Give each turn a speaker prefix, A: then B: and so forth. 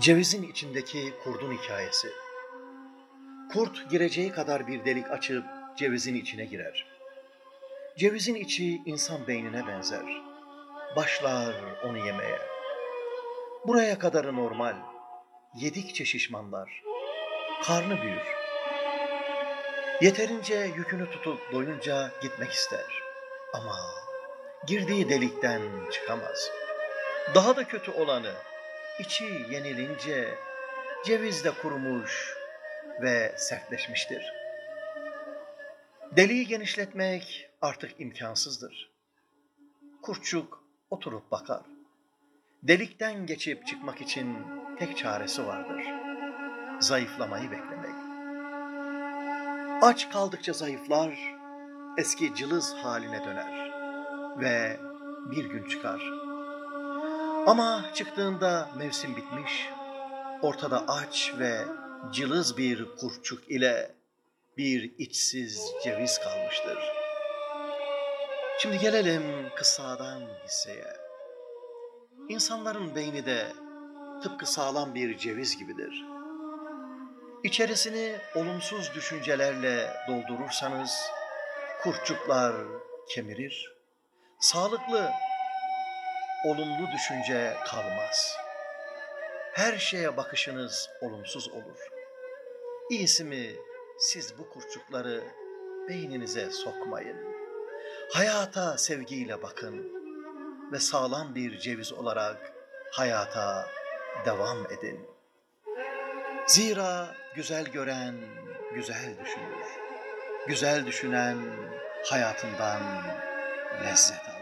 A: Cevizin içindeki kurdun hikayesi. Kurt gireceği kadar bir delik açıp cevizin içine girer. Cevizin içi insan beynine benzer. Başlar onu yemeye. Buraya kadarı normal. Yedikçe şişmanlar. Karnı büyür. Yeterince yükünü tutup doyunca gitmek ister. Ama girdiği delikten çıkamaz. Daha da kötü olanı içi yenilince ceviz de kurumuş ve sertleşmiştir. Deliği genişletmek artık imkansızdır. Kurtçuk oturup bakar. Delikten geçip çıkmak için tek çaresi vardır. Zayıflamayı beklemek. Aç kaldıkça zayıflar, eski cılız haline döner ve bir gün çıkar. Ama çıktığında mevsim bitmiş, ortada aç ve cılız bir kurçuk ile bir içsiz ceviz kalmıştır. Şimdi gelelim kıssadan hisseye. İnsanların beyni de tıpkı sağlam bir ceviz gibidir. İçerisini olumsuz düşüncelerle doldurursanız kurtçuklar kemirir. Sağlıklı, olumlu düşünce kalmaz. Her şeye bakışınız olumsuz olur. İyisi mi siz bu kurtçukları beyninize sokmayın. Hayata sevgiyle bakın ve sağlam bir ceviz olarak hayata devam edin. Zira güzel gören güzel düşünür. Güzel düşünen hayatından lezzet alır.